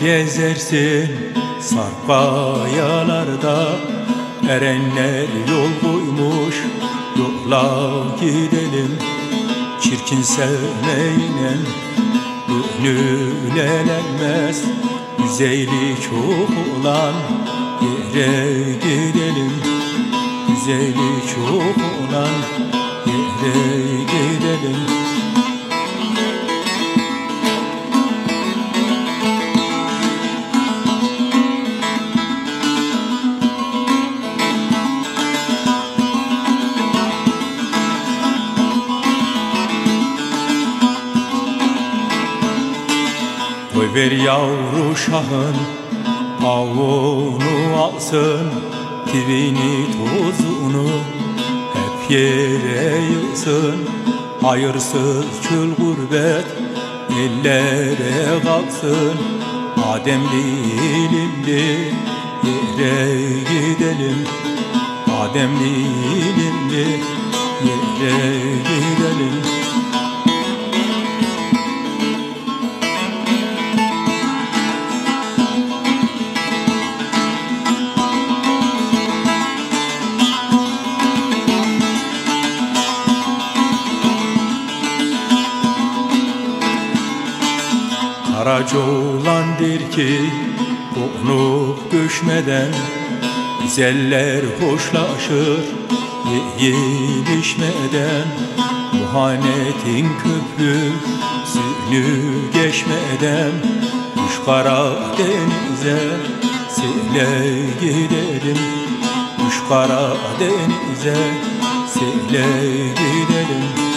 gezersin sarp kayalarda Erenler yol koymuş yola gidelim. Çirkin sevmeyle gönül elenmez. Güzeli çok olan yere gidelim. Güzeli çok olan yere gidelim Koy ver yavru şahın Avunu alsın Tivini tozunu Hep yere yılsın Hayırsız çül gurbet Ellere kalksın. Ademli ilimli Yere gidelim. Ademli ilimli Karaca oğlandır ki konup göçmeden Güzeller hoşlaşır yiyilişmeden Muhanetin köprüsünü geçmeden Kuş kara denize sele gidelim. Kuş kara denize sele gidelim